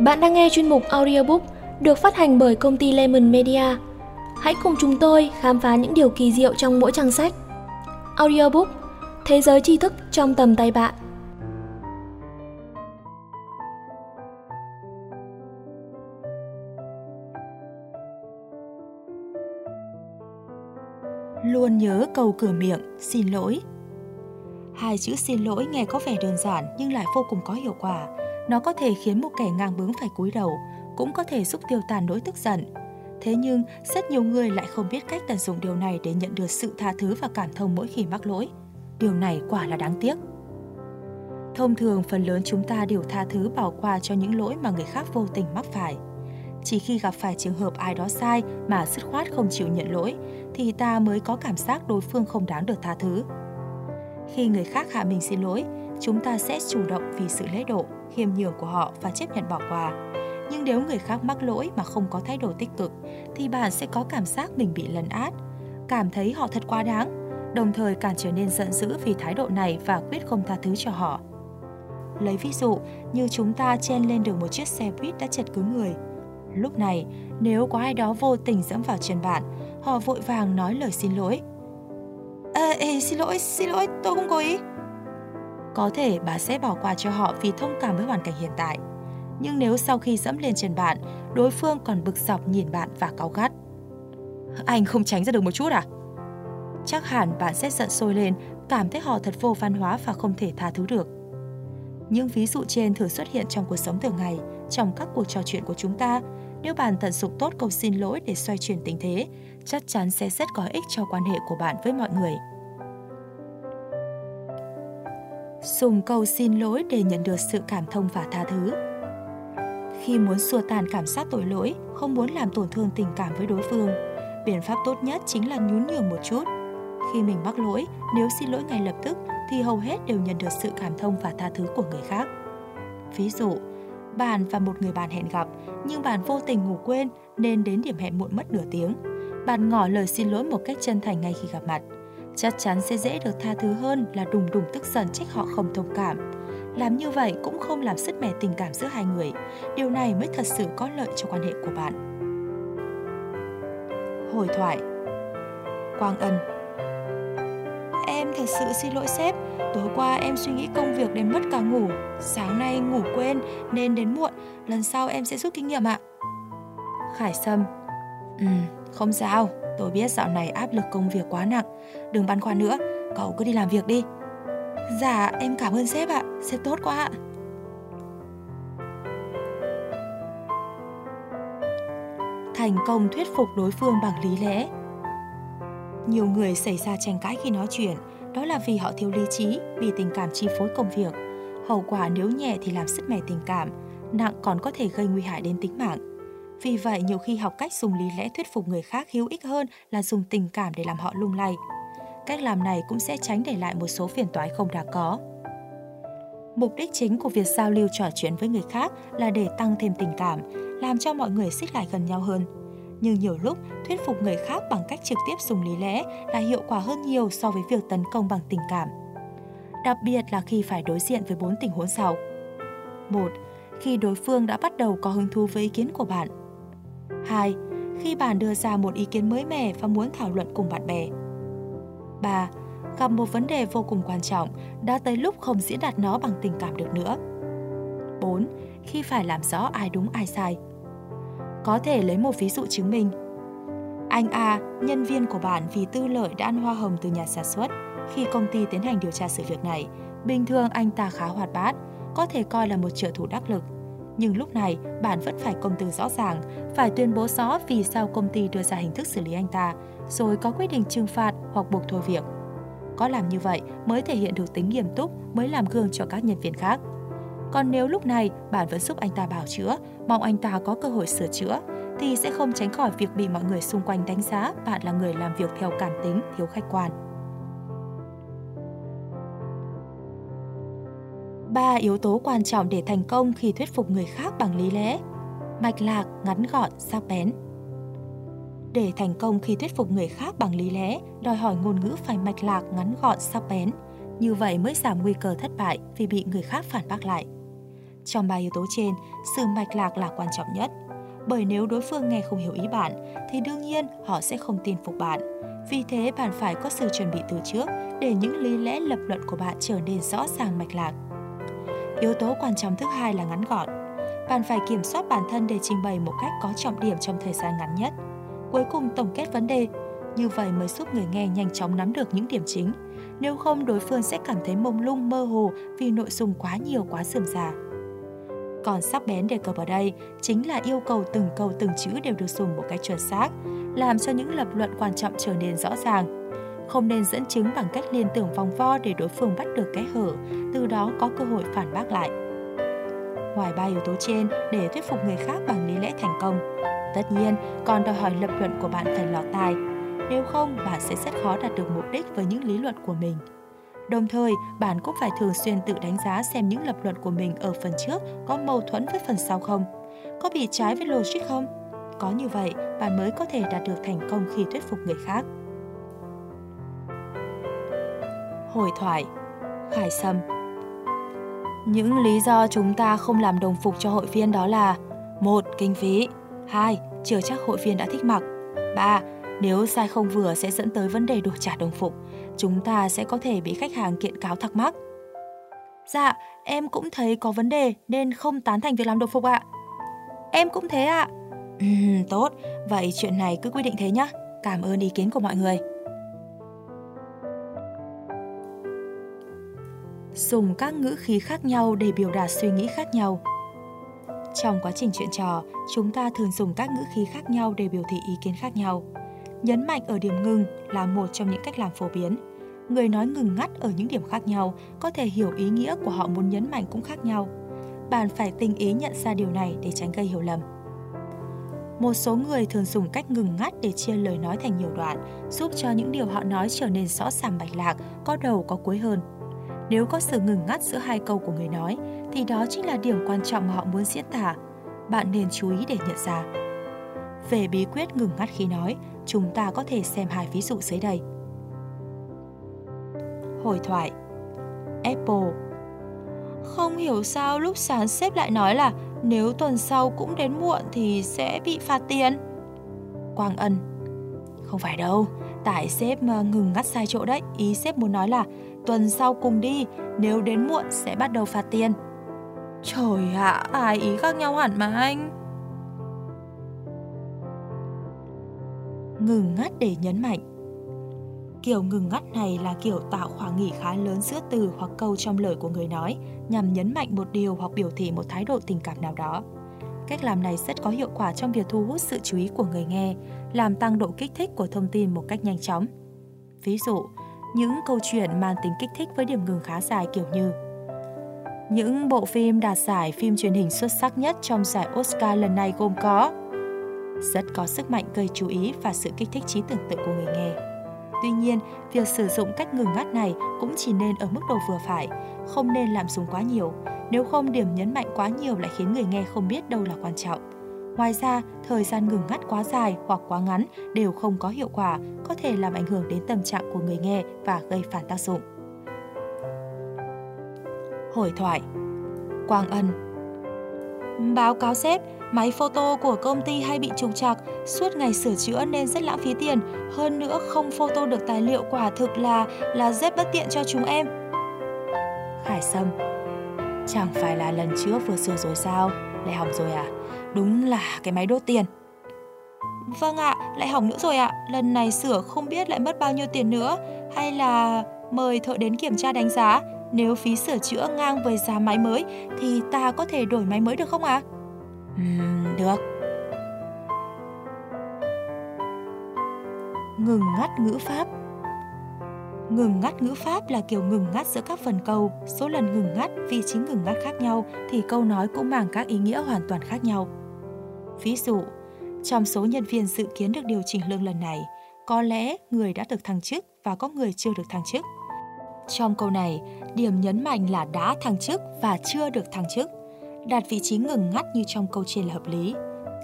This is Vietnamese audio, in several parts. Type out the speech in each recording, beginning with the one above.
Bạn đang nghe chuyên mục audiobook được phát hành bởi công ty Lemon Media. Hãy cùng chúng tôi khám phá những điều kỳ diệu trong mỗi trang sách. Audiobook Thế giới tri thức trong tầm tay bạn. Luôn nhớ câu cửa miệng, xin lỗi. Hai chữ xin lỗi nghe có vẻ đơn giản nhưng lại vô cùng có hiệu quả. Nó có thể khiến một kẻ ngang bướng phải cúi đầu, cũng có thể giúp tiêu tàn nỗi tức giận. Thế nhưng, rất nhiều người lại không biết cách tận dụng điều này để nhận được sự tha thứ và cảm thông mỗi khi mắc lỗi. Điều này quả là đáng tiếc. Thông thường, phần lớn chúng ta đều tha thứ bỏ qua cho những lỗi mà người khác vô tình mắc phải. Chỉ khi gặp phải trường hợp ai đó sai mà dứt khoát không chịu nhận lỗi, thì ta mới có cảm giác đối phương không đáng được tha thứ. Khi người khác hạ mình xin lỗi, chúng ta sẽ chủ động vì sự lễ độ, khiêm nhường của họ và chấp nhận bỏ qua. Nhưng nếu người khác mắc lỗi mà không có thái độ tích cực, thì bạn sẽ có cảm giác mình bị lấn át, cảm thấy họ thật quá đáng, đồng thời càng trở nên giận dữ vì thái độ này và quyết không tha thứ cho họ. Lấy ví dụ như chúng ta chen lên được một chiếc xe buýt đã chật cứng người. Lúc này, nếu có ai đó vô tình dẫm vào chân bạn, họ vội vàng nói lời xin lỗi. À, ê, xin lỗi, xin lỗi, tôi không có ý. Có thể bà sẽ bỏ qua cho họ vì thông cảm với hoàn cảnh hiện tại. Nhưng nếu sau khi dẫm lên chân bạn, đối phương còn bực dọc nhìn bạn và cáu gắt. Anh không tránh ra được một chút à? Chắc hẳn bạn sẽ giận sôi lên, cảm thấy họ thật vô văn hóa và không thể tha thứ được. Những ví dụ trên thường xuất hiện trong cuộc sống thường ngày, trong các cuộc trò chuyện của chúng ta. Nếu bạn tận dụng tốt câu xin lỗi để xoay chuyển tình thế, chắc chắn sẽ rất có ích cho quan hệ của bạn với mọi người. Dùng câu xin lỗi để nhận được sự cảm thông và tha thứ. Khi muốn xua tan cảm giác tội lỗi, không muốn làm tổn thương tình cảm với đối phương, biện pháp tốt nhất chính là nhún nhường một chút. Khi mình mắc lỗi, nếu xin lỗi ngay lập tức thì hầu hết đều nhận được sự cảm thông và tha thứ của người khác. Ví dụ, bạn và một người bạn hẹn gặp, nhưng bạn vô tình ngủ quên nên đến điểm hẹn muộn mất nửa tiếng. Bạn ngỏ lời xin lỗi một cách chân thành ngay khi gặp mặt. Chắc chắn sẽ dễ được tha thứ hơn là đùng đùng tức giận trách họ không thông cảm. Làm như vậy cũng không làm sứt mẻ tình cảm giữa hai người. Điều này mới thật sự có lợi cho quan hệ của bạn. Hồi thoại Quang Ân Em thật sự xin lỗi sếp, tối qua em suy nghĩ công việc đến mất cả ngủ, sáng nay ngủ quên nên đến muộn, lần sau em sẽ rút kinh nghiệm ạ. Khải Sâm Ừ, không sao, tôi biết dạo này áp lực công việc quá nặng, đừng băn khoăn nữa, cậu cứ đi làm việc đi. Dạ, em cảm ơn sếp ạ, sếp tốt quá ạ. Thành công thuyết phục đối phương bằng lý lẽ nhiều người xảy ra tranh cãi khi nói chuyện, đó là vì họ thiếu lý trí, vì tình cảm chi phối công việc. Hậu quả nếu nhẹ thì làm sứt mẻ tình cảm, nặng còn có thể gây nguy hại đến tính mạng. Vì vậy, nhiều khi học cách dùng lý lẽ thuyết phục người khác hữu ích hơn là dùng tình cảm để làm họ lung lay. Cách làm này cũng sẽ tránh để lại một số phiền toái không đáng có. Mục đích chính của việc giao lưu trò chuyện với người khác là để tăng thêm tình cảm, làm cho mọi người xích lại gần nhau hơn nhưng nhiều lúc thuyết phục người khác bằng cách trực tiếp dùng lý lẽ là hiệu quả hơn nhiều so với việc tấn công bằng tình cảm. Đặc biệt là khi phải đối diện với bốn tình huống sau. 1. Khi đối phương đã bắt đầu có hứng thú với ý kiến của bạn. 2. Khi bạn đưa ra một ý kiến mới mẻ và muốn thảo luận cùng bạn bè. 3. Gặp một vấn đề vô cùng quan trọng, đã tới lúc không diễn đạt nó bằng tình cảm được nữa. 4. Khi phải làm rõ ai đúng ai sai. Có thể lấy một ví dụ chứng minh. Anh A, nhân viên của bạn vì tư lợi đã ăn hoa hồng từ nhà sản xuất. Khi công ty tiến hành điều tra sự việc này, bình thường anh ta khá hoạt bát, có thể coi là một trợ thủ đắc lực. Nhưng lúc này, bạn vẫn phải công tư rõ ràng, phải tuyên bố rõ vì sao công ty đưa ra hình thức xử lý anh ta, rồi có quyết định trừng phạt hoặc buộc thôi việc. Có làm như vậy mới thể hiện được tính nghiêm túc, mới làm gương cho các nhân viên khác. Còn nếu lúc này bạn vẫn giúp anh ta bảo chữa, mong anh ta có cơ hội sửa chữa, thì sẽ không tránh khỏi việc bị mọi người xung quanh đánh giá bạn là người làm việc theo cảm tính, thiếu khách quan. Ba yếu tố quan trọng để thành công khi thuyết phục người khác bằng lý lẽ. Mạch lạc, ngắn gọn, sắc bén. Để thành công khi thuyết phục người khác bằng lý lẽ, đòi hỏi ngôn ngữ phải mạch lạc, ngắn gọn, sắc bén. Như vậy mới giảm nguy cơ thất bại vì bị người khác phản bác lại. Trong ba yếu tố trên, sự mạch lạc là quan trọng nhất. Bởi nếu đối phương nghe không hiểu ý bạn, thì đương nhiên họ sẽ không tin phục bạn. Vì thế bạn phải có sự chuẩn bị từ trước để những lý lẽ lập luận của bạn trở nên rõ ràng mạch lạc. Yếu tố quan trọng thứ hai là ngắn gọn. Bạn phải kiểm soát bản thân để trình bày một cách có trọng điểm trong thời gian ngắn nhất. Cuối cùng tổng kết vấn đề, như vậy mới giúp người nghe nhanh chóng nắm được những điểm chính. Nếu không, đối phương sẽ cảm thấy mông lung mơ hồ vì nội dung quá nhiều quá sườm già. Còn sắc bén đề cập ở đây chính là yêu cầu từng câu từng chữ đều được dùng một cách chuẩn xác, làm cho những lập luận quan trọng trở nên rõ ràng. Không nên dẫn chứng bằng cách liên tưởng vòng vo để đối phương bắt được cái hở, từ đó có cơ hội phản bác lại. Ngoài ba yếu tố trên để thuyết phục người khác bằng lý lẽ thành công, tất nhiên còn đòi hỏi lập luận của bạn phải lọt tai. Nếu không, bạn sẽ rất khó đạt được mục đích với những lý luận của mình. Đồng thời, bạn cũng phải thường xuyên tự đánh giá xem những lập luận của mình ở phần trước có mâu thuẫn với phần sau không, có bị trái với logic không. Có như vậy, bạn mới có thể đạt được thành công khi thuyết phục người khác. Hồi thoại Khải Sâm Những lý do chúng ta không làm đồng phục cho hội viên đó là một Kinh phí 2. Chưa chắc hội viên đã thích mặc 3. Nếu sai không vừa sẽ dẫn tới vấn đề đổi trả đồng phục chúng ta sẽ có thể bị khách hàng kiện cáo thắc mắc. Dạ, em cũng thấy có vấn đề nên không tán thành việc làm đồng phục ạ. Em cũng thế ạ. Ừ, tốt, vậy chuyện này cứ quy định thế nhá. Cảm ơn ý kiến của mọi người. Dùng các ngữ khí khác nhau để biểu đạt suy nghĩ khác nhau. Trong quá trình chuyện trò, chúng ta thường dùng các ngữ khí khác nhau để biểu thị ý kiến khác nhau. Nhấn mạnh ở điểm ngừng là một trong những cách làm phổ biến – người nói ngừng ngắt ở những điểm khác nhau có thể hiểu ý nghĩa của họ muốn nhấn mạnh cũng khác nhau. Bạn phải tinh ý nhận ra điều này để tránh gây hiểu lầm. Một số người thường dùng cách ngừng ngắt để chia lời nói thành nhiều đoạn, giúp cho những điều họ nói trở nên rõ ràng bạch lạc, có đầu có cuối hơn. Nếu có sự ngừng ngắt giữa hai câu của người nói, thì đó chính là điểm quan trọng mà họ muốn diễn tả. Bạn nên chú ý để nhận ra. Về bí quyết ngừng ngắt khi nói, chúng ta có thể xem hai ví dụ dưới đây. Hồi thoại Apple Không hiểu sao lúc sáng sếp lại nói là nếu tuần sau cũng đến muộn thì sẽ bị phạt tiền. Quang Ân Không phải đâu, tại sếp ờ, ngừng ngắt sai chỗ đấy. Ý sếp muốn nói là tuần sau cùng đi, nếu đến muộn sẽ bắt đầu phạt tiền. Trời ạ, ai ý khác nhau hẳn mà anh. Ngừng ngắt để nhấn mạnh Kiểu ngừng ngắt này là kiểu tạo khoảng nghỉ khá lớn giữa từ hoặc câu trong lời của người nói nhằm nhấn mạnh một điều hoặc biểu thị một thái độ tình cảm nào đó. Cách làm này rất có hiệu quả trong việc thu hút sự chú ý của người nghe, làm tăng độ kích thích của thông tin một cách nhanh chóng. Ví dụ, những câu chuyện mang tính kích thích với điểm ngừng khá dài kiểu như Những bộ phim đạt giải phim truyền hình xuất sắc nhất trong giải Oscar lần này gồm có rất có sức mạnh gây chú ý và sự kích thích trí tưởng tượng của người nghe. Tuy nhiên, việc sử dụng cách ngừng ngắt này cũng chỉ nên ở mức độ vừa phải, không nên làm dùng quá nhiều. Nếu không, điểm nhấn mạnh quá nhiều lại khiến người nghe không biết đâu là quan trọng. Ngoài ra, thời gian ngừng ngắt quá dài hoặc quá ngắn đều không có hiệu quả, có thể làm ảnh hưởng đến tâm trạng của người nghe và gây phản tác dụng. Hồi thoại Quang Ân Báo cáo sếp, Máy photo của công ty hay bị trục trặc, suốt ngày sửa chữa nên rất lãng phí tiền. Hơn nữa không photo được tài liệu quả thực là là rất bất tiện cho chúng em. Khải Sâm Chẳng phải là lần trước vừa sửa rồi sao? Lại hỏng rồi à? Đúng là cái máy đốt tiền. Vâng ạ, lại hỏng nữa rồi ạ. Lần này sửa không biết lại mất bao nhiêu tiền nữa. Hay là mời thợ đến kiểm tra đánh giá. Nếu phí sửa chữa ngang với giá máy mới thì ta có thể đổi máy mới được không ạ? À? Uhm, được. Ngừng ngắt ngữ pháp Ngừng ngắt ngữ pháp là kiểu ngừng ngắt giữa các phần câu, số lần ngừng ngắt, vị trí ngừng ngắt khác nhau thì câu nói cũng mang các ý nghĩa hoàn toàn khác nhau. Ví dụ, trong số nhân viên dự kiến được điều chỉnh lương lần này, có lẽ người đã được thăng chức và có người chưa được thăng chức. Trong câu này, điểm nhấn mạnh là đã thăng chức và chưa được thăng chức đặt vị trí ngừng ngắt như trong câu trên là hợp lý.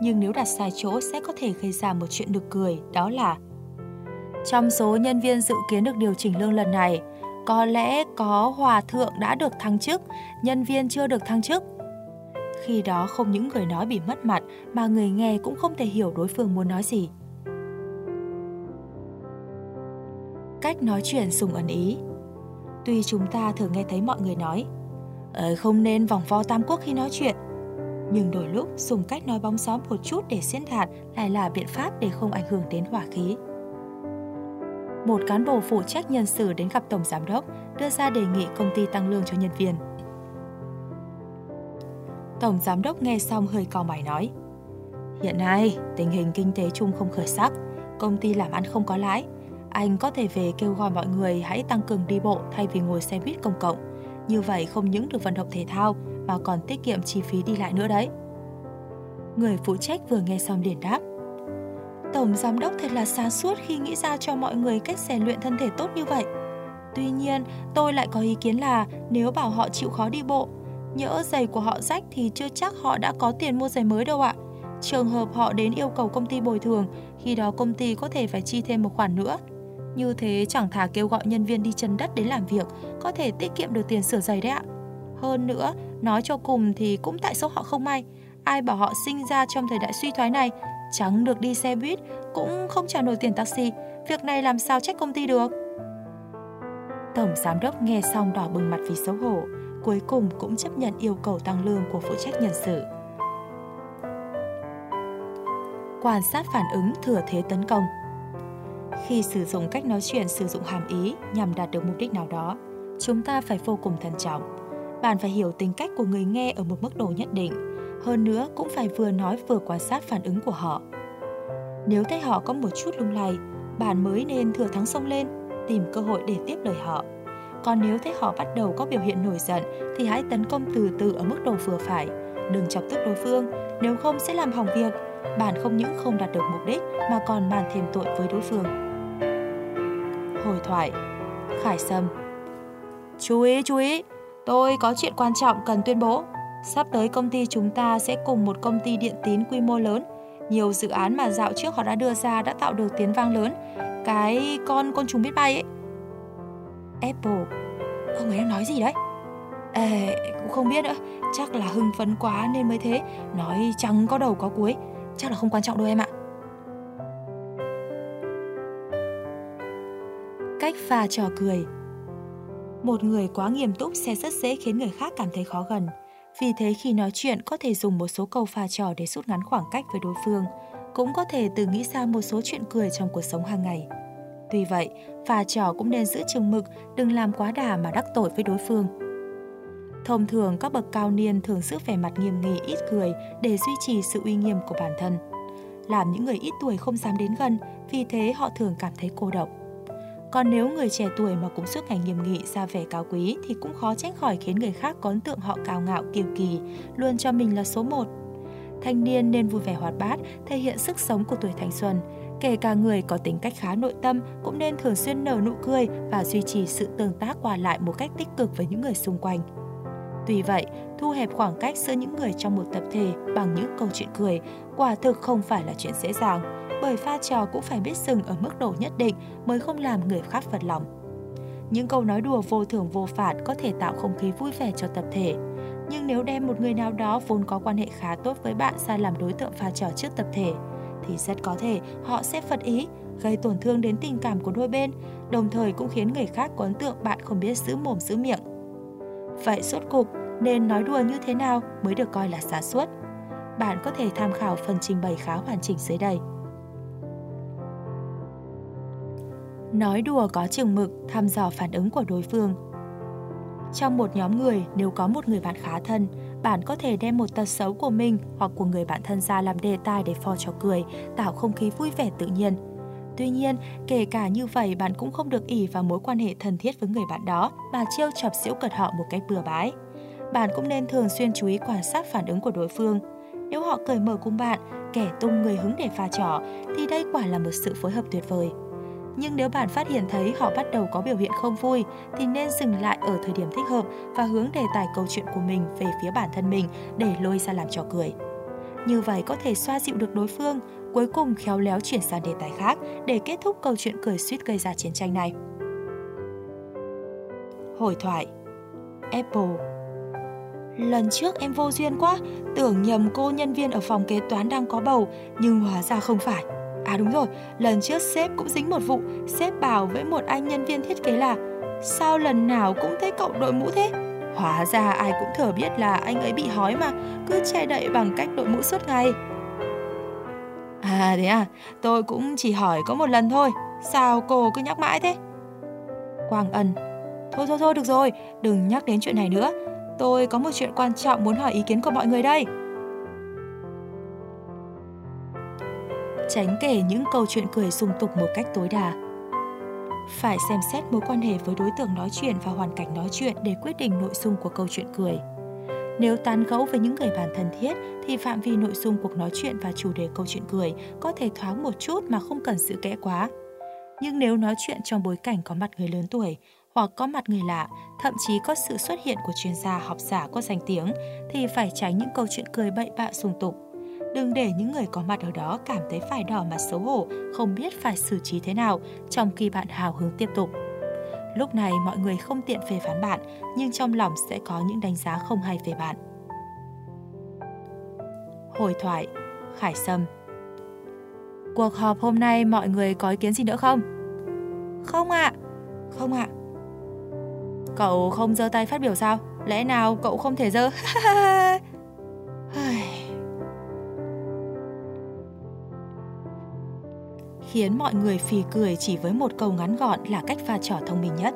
Nhưng nếu đặt sai chỗ sẽ có thể gây ra một chuyện được cười, đó là trong số nhân viên dự kiến được điều chỉnh lương lần này, có lẽ có hòa thượng đã được thăng chức, nhân viên chưa được thăng chức. Khi đó không những người nói bị mất mặt mà người nghe cũng không thể hiểu đối phương muốn nói gì. Cách nói chuyện sùng ẩn ý Tuy chúng ta thường nghe thấy mọi người nói ờ, không nên vòng vo tam quốc khi nói chuyện nhưng đôi lúc dùng cách nói bóng gió một chút để xiên đạt lại là biện pháp để không ảnh hưởng đến hỏa khí. Một cán bộ phụ trách nhân sự đến gặp tổng giám đốc, đưa ra đề nghị công ty tăng lương cho nhân viên. Tổng giám đốc nghe xong hơi cau mày nói: "Hiện nay, tình hình kinh tế chung không khởi sắc, công ty làm ăn không có lãi, anh có thể về kêu gọi mọi người hãy tăng cường đi bộ thay vì ngồi xe buýt công cộng. Như vậy không những được vận động thể thao mà còn tiết kiệm chi phí đi lại nữa đấy. Người phụ trách vừa nghe xong liền đáp. Tổng giám đốc thật là sáng suốt khi nghĩ ra cho mọi người cách rèn luyện thân thể tốt như vậy. Tuy nhiên, tôi lại có ý kiến là nếu bảo họ chịu khó đi bộ, nhỡ giày của họ rách thì chưa chắc họ đã có tiền mua giày mới đâu ạ. Trường hợp họ đến yêu cầu công ty bồi thường, khi đó công ty có thể phải chi thêm một khoản nữa. Như thế chẳng thà kêu gọi nhân viên đi chân đất đến làm việc, có thể tiết kiệm được tiền sửa giày đấy ạ. Hơn nữa, nói cho cùng thì cũng tại số họ không may. Ai bảo họ sinh ra trong thời đại suy thoái này, chẳng được đi xe buýt, cũng không trả nổi tiền taxi. Việc này làm sao trách công ty được? Tổng giám đốc nghe xong đỏ bừng mặt vì xấu hổ, cuối cùng cũng chấp nhận yêu cầu tăng lương của phụ trách nhân sự. Quan sát phản ứng thừa thế tấn công Khi sử dụng cách nói chuyện sử dụng hàm ý nhằm đạt được mục đích nào đó, chúng ta phải vô cùng thận trọng bạn phải hiểu tính cách của người nghe ở một mức độ nhất định. Hơn nữa cũng phải vừa nói vừa quan sát phản ứng của họ. Nếu thấy họ có một chút lung lay, bạn mới nên thừa thắng xông lên, tìm cơ hội để tiếp lời họ. Còn nếu thấy họ bắt đầu có biểu hiện nổi giận thì hãy tấn công từ từ ở mức độ vừa phải. Đừng chọc tức đối phương, nếu không sẽ làm hỏng việc. Bạn không những không đạt được mục đích mà còn bàn thêm tội với đối phương. Hồi thoại Khải Sâm Chú ý, chú ý, Tôi có chuyện quan trọng cần tuyên bố. Sắp tới công ty chúng ta sẽ cùng một công ty điện tín quy mô lớn. Nhiều dự án mà dạo trước họ đã đưa ra đã tạo được tiếng vang lớn. Cái con con trùng biết bay ấy. Apple. Ông ấy đang nói gì đấy? Ê, cũng không biết nữa. Chắc là hưng phấn quá nên mới thế. Nói chẳng có đầu có cuối. Chắc là không quan trọng đâu em ạ. Cách pha trò cười một người quá nghiêm túc sẽ rất dễ khiến người khác cảm thấy khó gần. Vì thế khi nói chuyện có thể dùng một số câu pha trò để rút ngắn khoảng cách với đối phương, cũng có thể tự nghĩ ra một số chuyện cười trong cuộc sống hàng ngày. Tuy vậy, pha trò cũng nên giữ chừng mực, đừng làm quá đà mà đắc tội với đối phương. Thông thường các bậc cao niên thường giữ vẻ mặt nghiêm nghị ít cười để duy trì sự uy nghiêm của bản thân. Làm những người ít tuổi không dám đến gần, vì thế họ thường cảm thấy cô độc. Còn nếu người trẻ tuổi mà cũng suốt ngày nghiêm nghị ra vẻ cao quý thì cũng khó tránh khỏi khiến người khác có ấn tượng họ cao ngạo kiêu kỳ, luôn cho mình là số một. Thanh niên nên vui vẻ hoạt bát, thể hiện sức sống của tuổi thanh xuân. Kể cả người có tính cách khá nội tâm cũng nên thường xuyên nở nụ cười và duy trì sự tương tác qua lại một cách tích cực với những người xung quanh. Tuy vậy, thu hẹp khoảng cách giữa những người trong một tập thể bằng những câu chuyện cười quả thực không phải là chuyện dễ dàng bởi pha trò cũng phải biết dừng ở mức độ nhất định mới không làm người khác phật lòng. Những câu nói đùa vô thưởng vô phạt có thể tạo không khí vui vẻ cho tập thể. Nhưng nếu đem một người nào đó vốn có quan hệ khá tốt với bạn ra làm đối tượng pha trò trước tập thể, thì rất có thể họ sẽ phật ý, gây tổn thương đến tình cảm của đôi bên, đồng thời cũng khiến người khác có ấn tượng bạn không biết giữ mồm giữ miệng. Vậy suốt cục, nên nói đùa như thế nào mới được coi là xá suốt? Bạn có thể tham khảo phần trình bày khá hoàn chỉnh dưới đây. Nói đùa có chừng mực, thăm dò phản ứng của đối phương. Trong một nhóm người, nếu có một người bạn khá thân, bạn có thể đem một tật xấu của mình hoặc của người bạn thân ra làm đề tài để phò trò cười, tạo không khí vui vẻ tự nhiên. Tuy nhiên, kể cả như vậy bạn cũng không được ỉ vào mối quan hệ thân thiết với người bạn đó mà trêu chọc giễu cợt họ một cách bừa bãi. Bạn cũng nên thường xuyên chú ý quan sát phản ứng của đối phương. Nếu họ cởi mở cùng bạn, kẻ tung người hứng để pha trò, thì đây quả là một sự phối hợp tuyệt vời. Nhưng nếu bạn phát hiện thấy họ bắt đầu có biểu hiện không vui thì nên dừng lại ở thời điểm thích hợp và hướng đề tài câu chuyện của mình về phía bản thân mình để lôi ra làm trò cười. Như vậy có thể xoa dịu được đối phương, cuối cùng khéo léo chuyển sang đề tài khác để kết thúc câu chuyện cười suýt gây ra chiến tranh này. Hồi thoại Apple Lần trước em vô duyên quá, tưởng nhầm cô nhân viên ở phòng kế toán đang có bầu, nhưng hóa ra không phải. À đúng rồi, lần trước sếp cũng dính một vụ, sếp bảo với một anh nhân viên thiết kế là Sao lần nào cũng thấy cậu đội mũ thế? Hóa ra ai cũng thừa biết là anh ấy bị hói mà, cứ che đậy bằng cách đội mũ suốt ngày. À thế à, tôi cũng chỉ hỏi có một lần thôi, sao cô cứ nhắc mãi thế? Quang Ân Thôi thôi thôi được rồi, đừng nhắc đến chuyện này nữa. Tôi có một chuyện quan trọng muốn hỏi ý kiến của mọi người đây. Tránh kể những câu chuyện cười sung tục một cách tối đa. Phải xem xét mối quan hệ với đối tượng nói chuyện và hoàn cảnh nói chuyện để quyết định nội dung của câu chuyện cười. Nếu tán gẫu với những người bạn thân thiết thì phạm vi nội dung cuộc nói chuyện và chủ đề câu chuyện cười có thể thoáng một chút mà không cần sự kẽ quá. Nhưng nếu nói chuyện trong bối cảnh có mặt người lớn tuổi hoặc có mặt người lạ, thậm chí có sự xuất hiện của chuyên gia học giả có danh tiếng thì phải tránh những câu chuyện cười bậy bạ sung tục. Đừng để những người có mặt ở đó cảm thấy phải đỏ mặt xấu hổ, không biết phải xử trí thế nào trong khi bạn hào hứng tiếp tục. Lúc này mọi người không tiện phê phán bạn, nhưng trong lòng sẽ có những đánh giá không hay về bạn. Hồi thoại Khải Sâm Cuộc họp hôm nay mọi người có ý kiến gì nữa không? Không ạ. À. Không ạ. À. Cậu không giơ tay phát biểu sao? Lẽ nào cậu không thể giơ? Khiến mọi người phì cười chỉ với một câu ngắn gọn là cách pha trò thông minh nhất.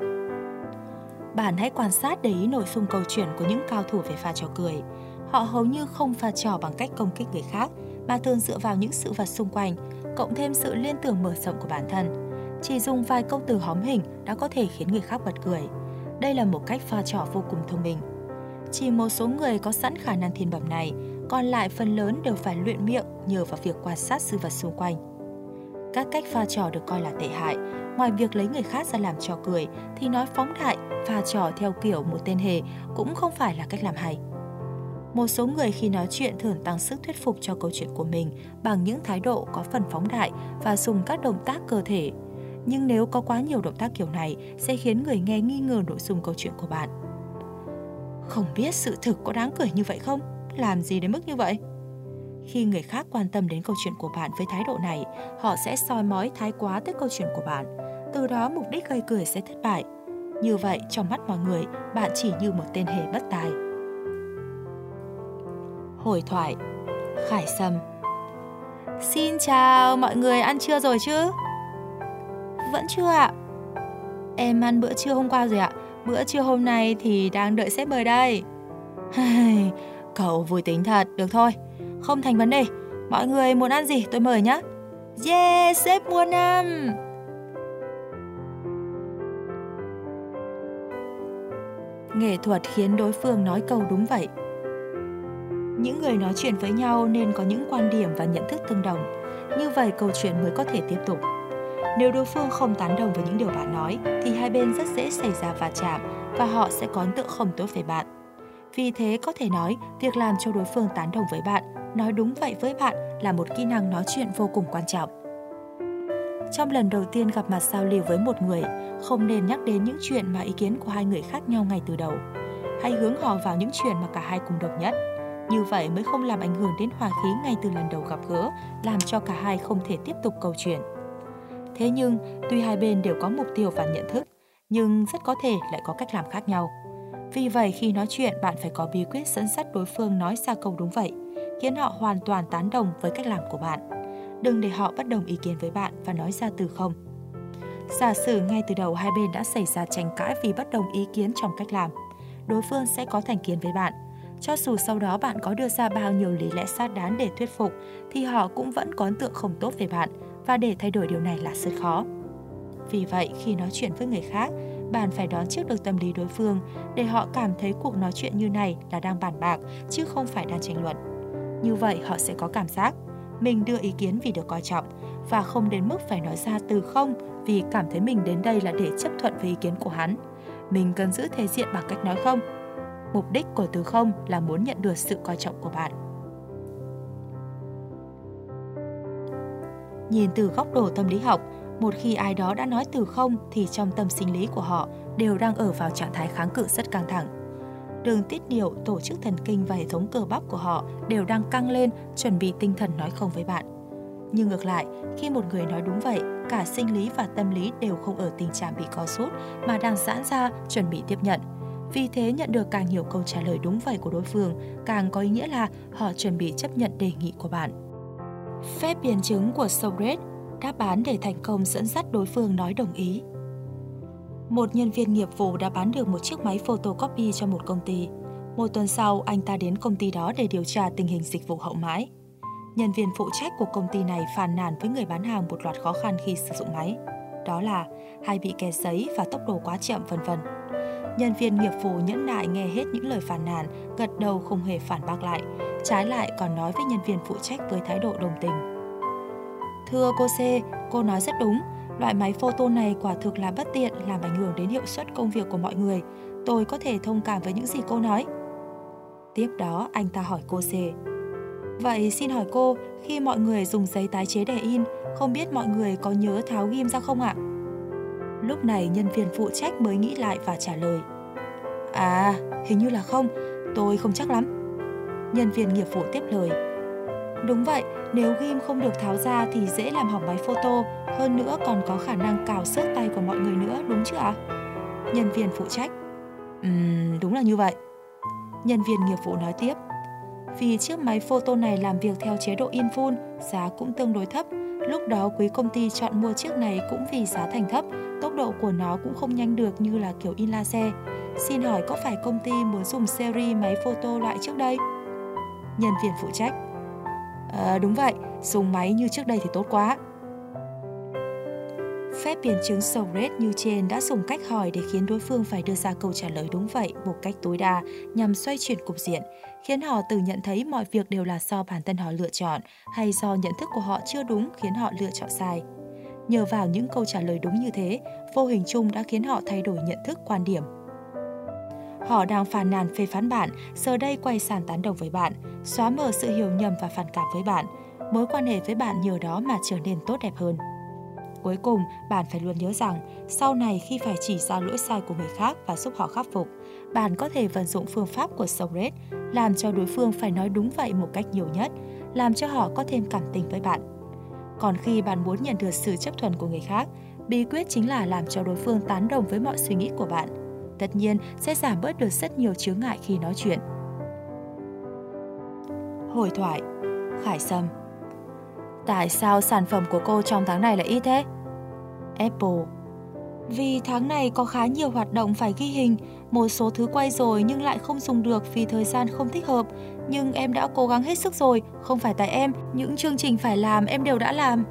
Bạn hãy quan sát để ý nội dung câu chuyện của những cao thủ về pha trò cười. Họ hầu như không pha trò bằng cách công kích người khác, mà thường dựa vào những sự vật xung quanh, cộng thêm sự liên tưởng mở rộng của bản thân. Chỉ dùng vài câu từ hóm hình đã có thể khiến người khác bật cười. Đây là một cách pha trò vô cùng thông minh. Chỉ một số người có sẵn khả năng thiên bẩm này, còn lại phần lớn đều phải luyện miệng nhờ vào việc quan sát sự vật xung quanh. Các cách pha trò được coi là tệ hại, ngoài việc lấy người khác ra làm trò cười thì nói phóng đại, pha trò theo kiểu một tên hề cũng không phải là cách làm hay. Một số người khi nói chuyện thường tăng sức thuyết phục cho câu chuyện của mình bằng những thái độ có phần phóng đại và dùng các động tác cơ thể. Nhưng nếu có quá nhiều động tác kiểu này sẽ khiến người nghe nghi ngờ nội dung câu chuyện của bạn. Không biết sự thực có đáng cười như vậy không? Làm gì đến mức như vậy? Khi người khác quan tâm đến câu chuyện của bạn với thái độ này, họ sẽ soi mói thái quá tới câu chuyện của bạn. Từ đó mục đích gây cười sẽ thất bại. Như vậy, trong mắt mọi người, bạn chỉ như một tên hề bất tài. Hồi thoại Khải Sâm Xin chào, mọi người ăn trưa rồi chứ? Vẫn chưa ạ. Em ăn bữa trưa hôm qua rồi ạ. Bữa trưa hôm nay thì đang đợi sếp mời đây. Cậu vui tính thật, được thôi. Không thành vấn đề. Mọi người muốn ăn gì tôi mời nhé. Yeah, sếp muốn ăn. Nghệ thuật khiến đối phương nói câu đúng vậy những người nói chuyện với nhau nên có những quan điểm và nhận thức tương đồng. Như vậy câu chuyện mới có thể tiếp tục. Nếu đối phương không tán đồng với những điều bạn nói thì hai bên rất dễ xảy ra va chạm và họ sẽ có ấn tượng không tốt về bạn. Vì thế có thể nói, việc làm cho đối phương tán đồng với bạn, nói đúng vậy với bạn là một kỹ năng nói chuyện vô cùng quan trọng. Trong lần đầu tiên gặp mặt giao lưu với một người, không nên nhắc đến những chuyện mà ý kiến của hai người khác nhau ngay từ đầu. Hãy hướng họ vào những chuyện mà cả hai cùng đồng nhất. Như vậy mới không làm ảnh hưởng đến hòa khí ngay từ lần đầu gặp gỡ, làm cho cả hai không thể tiếp tục câu chuyện. Thế nhưng, tuy hai bên đều có mục tiêu và nhận thức, nhưng rất có thể lại có cách làm khác nhau. Vì vậy khi nói chuyện bạn phải có bí quyết dẫn dắt đối phương nói ra câu đúng vậy, khiến họ hoàn toàn tán đồng với cách làm của bạn. Đừng để họ bất đồng ý kiến với bạn và nói ra từ không. Giả sử ngay từ đầu hai bên đã xảy ra tranh cãi vì bất đồng ý kiến trong cách làm, đối phương sẽ có thành kiến với bạn – cho dù sau đó bạn có đưa ra bao nhiêu lý lẽ xác đáng để thuyết phục, thì họ cũng vẫn có ấn tượng không tốt về bạn và để thay đổi điều này là rất khó. Vì vậy, khi nói chuyện với người khác, bạn phải đón trước được tâm lý đối phương để họ cảm thấy cuộc nói chuyện như này là đang bàn bạc chứ không phải đang tranh luận. Như vậy họ sẽ có cảm giác mình đưa ý kiến vì được coi trọng và không đến mức phải nói ra từ không vì cảm thấy mình đến đây là để chấp thuận với ý kiến của hắn. Mình cần giữ thể diện bằng cách nói không Mục đích của từ không là muốn nhận được sự coi trọng của bạn. Nhìn từ góc độ tâm lý học, một khi ai đó đã nói từ không thì trong tâm sinh lý của họ đều đang ở vào trạng thái kháng cự rất căng thẳng. đường tiết niệu, tổ chức thần kinh và hệ thống cơ bắp của họ đều đang căng lên, chuẩn bị tinh thần nói không với bạn. Nhưng ngược lại, khi một người nói đúng vậy, cả sinh lý và tâm lý đều không ở tình trạng bị co rút mà đang giãn ra, chuẩn bị tiếp nhận. Vì thế nhận được càng nhiều câu trả lời đúng vậy của đối phương, càng có ý nghĩa là họ chuẩn bị chấp nhận đề nghị của bạn. Phép biến chứng của Socrates đáp án để thành công dẫn dắt đối phương nói đồng ý. Một nhân viên nghiệp vụ đã bán được một chiếc máy photocopy cho một công ty. Một tuần sau, anh ta đến công ty đó để điều tra tình hình dịch vụ hậu mãi. Nhân viên phụ trách của công ty này phàn nàn với người bán hàng một loạt khó khăn khi sử dụng máy. Đó là hay bị kè giấy và tốc độ quá chậm vân vân. Nhân viên nghiệp vụ nhẫn nại nghe hết những lời phàn nàn, gật đầu không hề phản bác lại, trái lại còn nói với nhân viên phụ trách với thái độ đồng tình. Thưa cô C, cô nói rất đúng, loại máy photo này quả thực là bất tiện, làm ảnh hưởng đến hiệu suất công việc của mọi người. Tôi có thể thông cảm với những gì cô nói. Tiếp đó, anh ta hỏi cô C. Vậy xin hỏi cô, khi mọi người dùng giấy tái chế để in, không biết mọi người có nhớ tháo ghim ra không ạ? Lúc này nhân viên phụ trách mới nghĩ lại và trả lời. À, hình như là không, tôi không chắc lắm. Nhân viên nghiệp vụ tiếp lời. Đúng vậy, nếu ghim không được tháo ra thì dễ làm hỏng máy photo, hơn nữa còn có khả năng cào xước tay của mọi người nữa, đúng chứ ạ? Nhân viên phụ trách. Ừm, đúng là như vậy. Nhân viên nghiệp vụ nói tiếp. Vì chiếc máy photo này làm việc theo chế độ in full, giá cũng tương đối thấp. Lúc đó quý công ty chọn mua chiếc này cũng vì giá thành thấp, tốc độ của nó cũng không nhanh được như là kiểu in laser. Xin hỏi có phải công ty muốn dùng series máy photo loại trước đây? Nhân viên phụ trách. À, đúng vậy, dùng máy như trước đây thì tốt quá. Phép biến chứng Socrates như trên đã dùng cách hỏi để khiến đối phương phải đưa ra câu trả lời đúng vậy một cách tối đa nhằm xoay chuyển cục diện, khiến họ tự nhận thấy mọi việc đều là do bản thân họ lựa chọn hay do nhận thức của họ chưa đúng khiến họ lựa chọn sai. Nhờ vào những câu trả lời đúng như thế, vô hình chung đã khiến họ thay đổi nhận thức quan điểm. Họ đang phàn nàn phê phán bạn, giờ đây quay sang tán đồng với bạn, xóa mờ sự hiểu nhầm và phản cảm với bạn. Mối quan hệ với bạn nhờ đó mà trở nên tốt đẹp hơn. Cuối cùng, bạn phải luôn nhớ rằng, sau này khi phải chỉ ra lỗi sai của người khác và giúp họ khắc phục, bạn có thể vận dụng phương pháp của Socrates, làm cho đối phương phải nói đúng vậy một cách nhiều nhất, làm cho họ có thêm cảm tình với bạn. Còn khi bạn muốn nhận được sự chấp thuận của người khác, bí quyết chính là làm cho đối phương tán đồng với mọi suy nghĩ của bạn. Tất nhiên, sẽ giảm bớt được rất nhiều chướng ngại khi nói chuyện. Hồi thoại Khải Sâm Tại sao sản phẩm của cô trong tháng này lại ít thế? Apple Vì tháng này có khá nhiều hoạt động phải ghi hình, một số thứ quay rồi nhưng lại không dùng được vì thời gian không thích hợp. Nhưng em đã cố gắng hết sức rồi, không phải tại em, những chương trình phải làm em đều đã làm.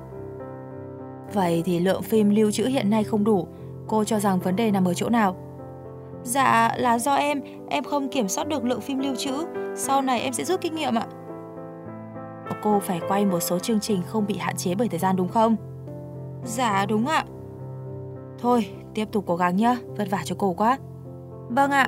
Vậy thì lượng phim lưu trữ hiện nay không đủ, cô cho rằng vấn đề nằm ở chỗ nào? Dạ là do em, em không kiểm soát được lượng phim lưu trữ, sau này em sẽ rút kinh nghiệm ạ cô phải quay một số chương trình không bị hạn chế bởi thời gian đúng không? Dạ đúng ạ. Thôi, tiếp tục cố gắng nhé, vất vả cho cô quá. Vâng ạ.